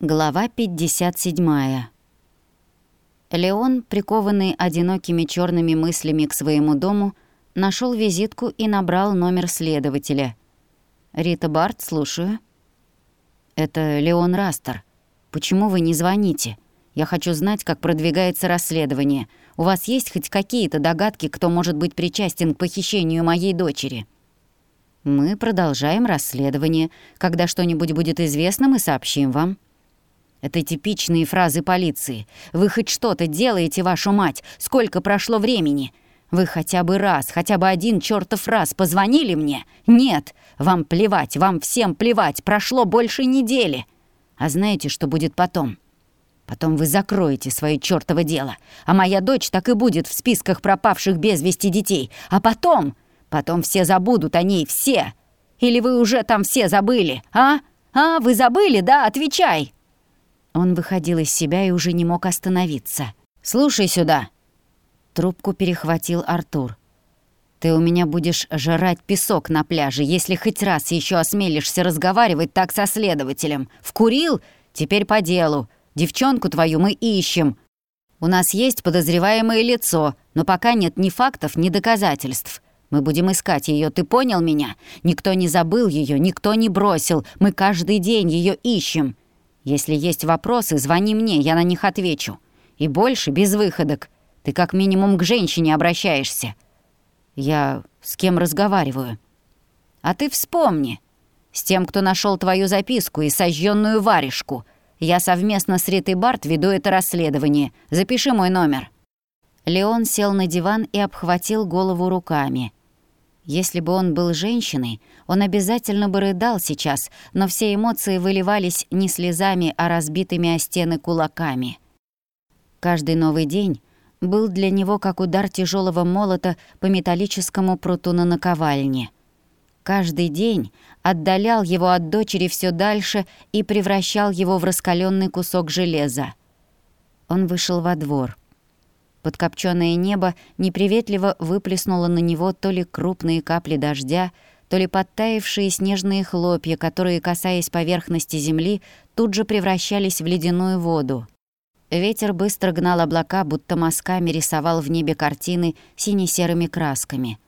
Глава 57. Леон, прикованный одинокими черными мыслями к своему дому, нашел визитку и набрал номер следователя. «Рита Барт, слушаю». «Это Леон Растер. Почему вы не звоните? Я хочу знать, как продвигается расследование. У вас есть хоть какие-то догадки, кто может быть причастен к похищению моей дочери?» «Мы продолжаем расследование. Когда что-нибудь будет известно, мы сообщим вам». Это типичные фразы полиции. «Вы хоть что-то делаете, вашу мать? Сколько прошло времени?» «Вы хотя бы раз, хотя бы один чертов раз позвонили мне?» «Нет! Вам плевать, вам всем плевать! Прошло больше недели!» «А знаете, что будет потом?» «Потом вы закроете свое чертово дело, а моя дочь так и будет в списках пропавших без вести детей. А потом...» Потом все забудут о ней, все. Или вы уже там все забыли, а? А, вы забыли, да? Отвечай!» Он выходил из себя и уже не мог остановиться. «Слушай сюда!» Трубку перехватил Артур. «Ты у меня будешь жрать песок на пляже, если хоть раз еще осмелишься разговаривать так со следователем. Вкурил? Теперь по делу. Девчонку твою мы ищем. У нас есть подозреваемое лицо, но пока нет ни фактов, ни доказательств. Мы будем искать ее, ты понял меня? Никто не забыл ее, никто не бросил. Мы каждый день ее ищем. Если есть вопросы, звони мне, я на них отвечу. И больше без выходок. Ты как минимум к женщине обращаешься. Я с кем разговариваю? А ты вспомни. С тем, кто нашел твою записку и сожженную варежку. Я совместно с Ритой Барт веду это расследование. Запиши мой номер». Леон сел на диван и обхватил голову руками. Если бы он был женщиной, он обязательно бы рыдал сейчас, но все эмоции выливались не слезами, а разбитыми о стены кулаками. Каждый новый день был для него как удар тяжелого молота по металлическому пруту на наковальне. Каждый день отдалял его от дочери все дальше и превращал его в раскаленный кусок железа. Он вышел во двор — Подкопчённое небо неприветливо выплеснуло на него то ли крупные капли дождя, то ли подтаявшие снежные хлопья, которые, касаясь поверхности земли, тут же превращались в ледяную воду. Ветер быстро гнал облака, будто мазками рисовал в небе картины сине-серыми красками.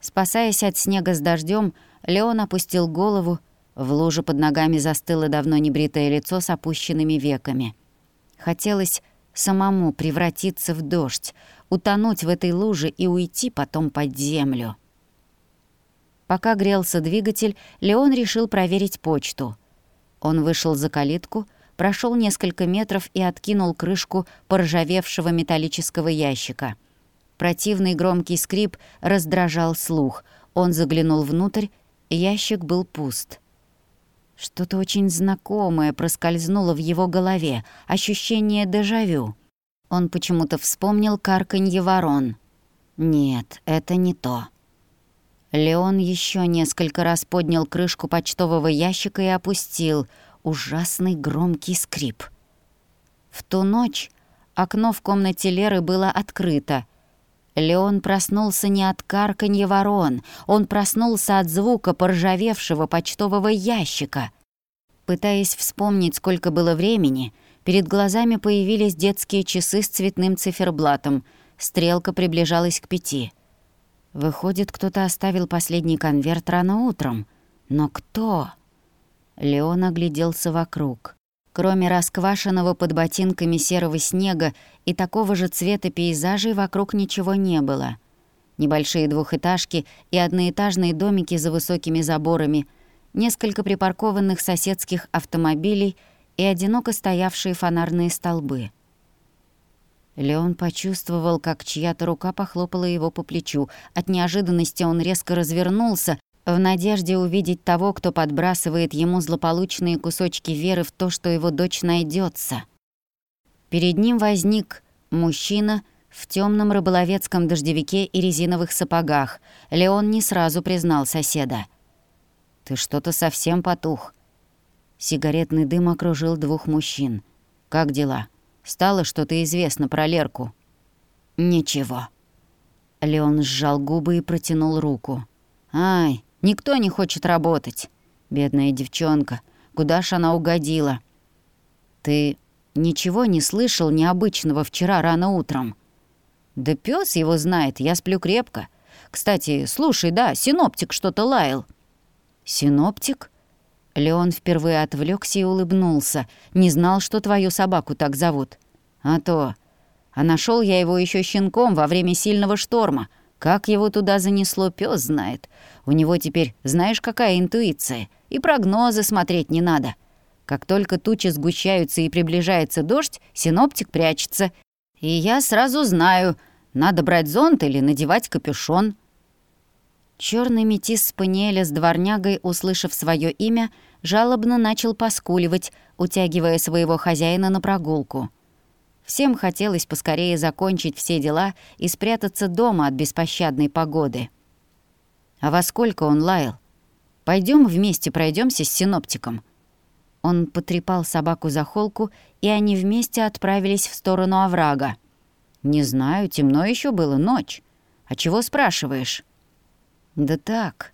Спасаясь от снега с дождем, Леон опустил голову, в луже под ногами застыло давно небритое лицо с опущенными веками. Хотелось самому превратиться в дождь, утонуть в этой луже и уйти потом под землю. Пока грелся двигатель, Леон решил проверить почту. Он вышел за калитку, прошел несколько метров и откинул крышку поржавевшего металлического ящика. Противный громкий скрип раздражал слух. Он заглянул внутрь, ящик был пуст. Что-то очень знакомое проскользнуло в его голове, ощущение дежавю. Он почему-то вспомнил карканье ворон. Нет, это не то. Леон еще несколько раз поднял крышку почтового ящика и опустил. Ужасный громкий скрип. В ту ночь окно в комнате Леры было открыто. Леон проснулся не от карканья ворон, он проснулся от звука поржавевшего почтового ящика. Пытаясь вспомнить, сколько было времени, перед глазами появились детские часы с цветным циферблатом. Стрелка приближалась к пяти. Выходит, кто-то оставил последний конверт рано утром. Но кто? Леон огляделся вокруг. Кроме расквашенного под ботинками серого снега и такого же цвета пейзажей вокруг ничего не было. Небольшие двухэтажки и одноэтажные домики за высокими заборами, несколько припаркованных соседских автомобилей и одиноко стоявшие фонарные столбы. Леон почувствовал, как чья-то рука похлопала его по плечу. От неожиданности он резко развернулся, в надежде увидеть того, кто подбрасывает ему злополучные кусочки веры в то, что его дочь найдется. Перед ним возник мужчина в темном рыболовецком дождевике и резиновых сапогах. Леон не сразу признал соседа. «Ты что-то совсем потух». Сигаретный дым окружил двух мужчин. «Как дела? Стало что-то известно про Лерку?» «Ничего». Леон сжал губы и протянул руку. «Ай, Никто не хочет работать. Бедная девчонка. Куда ж она угодила? «Ты ничего не слышал необычного вчера рано утром?» «Да пес его знает, я сплю крепко. Кстати, слушай, да, синоптик что-то лаял». «Синоптик?» Леон впервые отвлекся и улыбнулся. «Не знал, что твою собаку так зовут». «А то. А нашел я его еще щенком во время сильного шторма. Как его туда занесло, пес знает. У него теперь знаешь, какая интуиция. И прогнозы смотреть не надо. Как только тучи сгущаются и приближается дождь, синоптик прячется. И я сразу знаю, надо брать зонт или надевать капюшон. Черный метис спаниеля с дворнягой, услышав свое имя, жалобно начал поскуливать, утягивая своего хозяина на прогулку. Всем хотелось поскорее закончить все дела и спрятаться дома от беспощадной погоды. А во сколько он лаял? Пойдем вместе пройдемся с синоптиком. Он потрепал собаку за холку, и они вместе отправились в сторону оврага. «Не знаю, темно еще было, ночь. А чего спрашиваешь?» «Да так».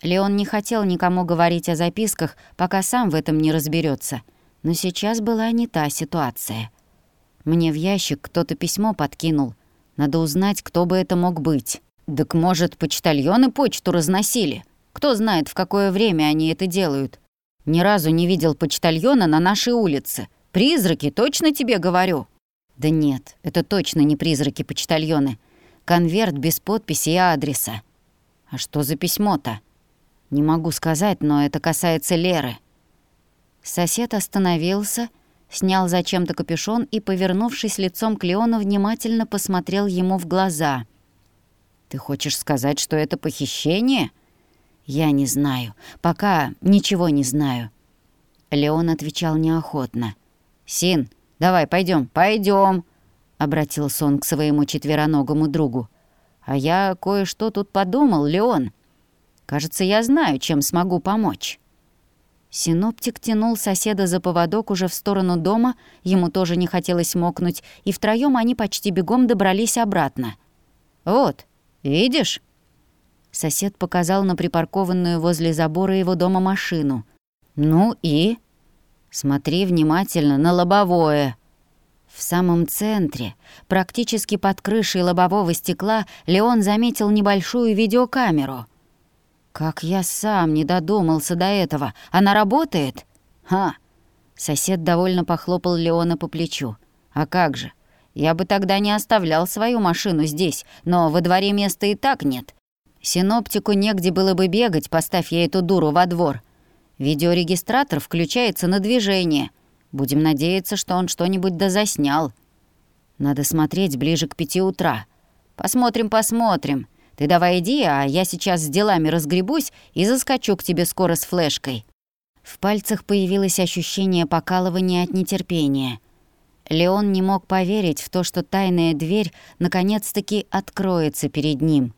Леон не хотел никому говорить о записках, пока сам в этом не разберется. Но сейчас была не та ситуация. Мне в ящик кто-то письмо подкинул. Надо узнать, кто бы это мог быть. Так может, почтальоны почту разносили? Кто знает, в какое время они это делают. Ни разу не видел почтальона на нашей улице. Призраки, точно тебе говорю. Да нет, это точно не призраки почтальоны. Конверт без подписи и адреса. А что за письмо-то? Не могу сказать, но это касается Леры. Сосед остановился снял зачем-то капюшон и, повернувшись лицом к Леону, внимательно посмотрел ему в глаза. «Ты хочешь сказать, что это похищение?» «Я не знаю. Пока ничего не знаю». Леон отвечал неохотно. «Син, давай пойдем, пойдем, обратился он к своему четвероногому другу. «А я кое-что тут подумал, Леон. Кажется, я знаю, чем смогу помочь». Синоптик тянул соседа за поводок уже в сторону дома, ему тоже не хотелось мокнуть, и втроём они почти бегом добрались обратно. «Вот, видишь?» Сосед показал на припаркованную возле забора его дома машину. «Ну и?» «Смотри внимательно на лобовое». В самом центре, практически под крышей лобового стекла, Леон заметил небольшую видеокамеру. Как я сам не додумался до этого. Она работает? Ха! Сосед довольно похлопал Леона по плечу. А как же? Я бы тогда не оставлял свою машину здесь, но во дворе места и так нет. Синоптику негде было бы бегать, поставь я эту дуру во двор. Видеорегистратор включается на движение. Будем надеяться, что он что-нибудь дозаснял. Надо смотреть ближе к пяти утра. Посмотрим, посмотрим. Ты давай иди, а я сейчас с делами разгребусь и заскочу к тебе скоро с флешкой». В пальцах появилось ощущение покалывания от нетерпения. Леон не мог поверить в то, что тайная дверь наконец-таки откроется перед ним.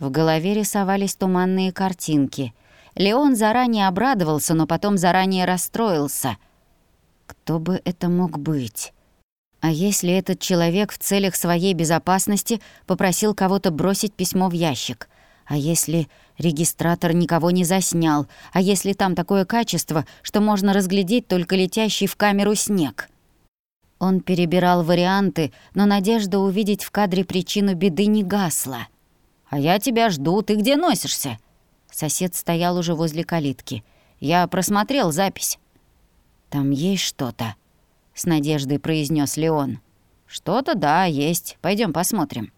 В голове рисовались туманные картинки. Леон заранее обрадовался, но потом заранее расстроился. Кто бы это мог быть? А если этот человек в целях своей безопасности попросил кого-то бросить письмо в ящик? А если регистратор никого не заснял? А если там такое качество, что можно разглядеть только летящий в камеру снег? Он перебирал варианты, но надежда увидеть в кадре причину беды не гасла. «А я тебя жду, ты где носишься?» Сосед стоял уже возле калитки. «Я просмотрел запись». «Там есть что-то», с надеждой произнес Леон. Что-то да, есть. Пойдем посмотрим.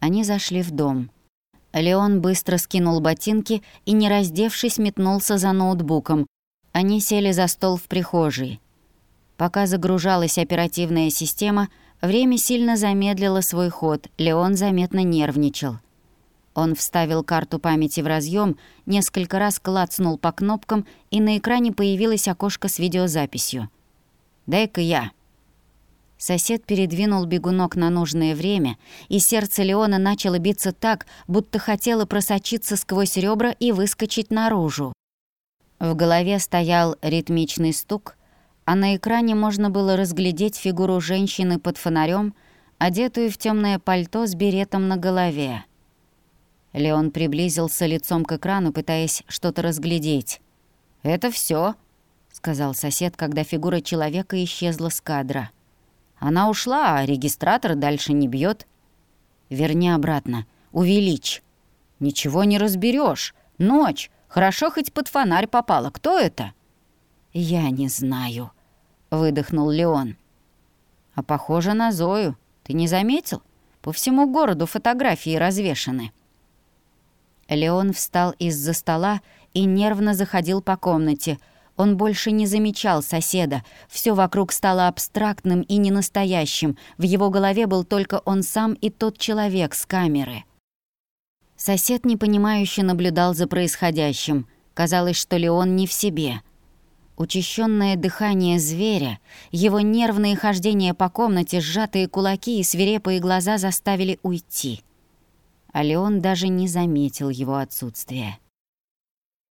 Они зашли в дом. Леон быстро скинул ботинки и, не раздевшись, метнулся за ноутбуком. Они сели за стол в прихожей. Пока загружалась оперативная система, время сильно замедлило свой ход, Леон заметно нервничал. Он вставил карту памяти в разъем, несколько раз клацнул по кнопкам, и на экране появилось окошко с видеозаписью. Дай-ка я». Сосед передвинул бегунок на нужное время, и сердце Леона начало биться так, будто хотело просочиться сквозь ребра и выскочить наружу. В голове стоял ритмичный стук, а на экране можно было разглядеть фигуру женщины под фонарем, одетую в темное пальто с беретом на голове. Леон приблизился лицом к экрану, пытаясь что-то разглядеть. «Это все, сказал сосед, когда фигура человека исчезла с кадра. «Она ушла, а регистратор дальше не бьет. «Верни обратно. Увеличь». «Ничего не разберешь. Ночь. Хорошо хоть под фонарь попала. Кто это?» «Я не знаю», — выдохнул Леон. «А похоже на Зою. Ты не заметил? По всему городу фотографии развешаны». Леон встал из-за стола и нервно заходил по комнате. Он больше не замечал соседа. Все вокруг стало абстрактным и ненастоящим. В его голове был только он сам и тот человек с камеры. Сосед непонимающе наблюдал за происходящим. Казалось, что Леон не в себе. Учащенное дыхание зверя, его нервные хождения по комнате, сжатые кулаки и свирепые глаза заставили уйти — а Леон даже не заметил его отсутствия.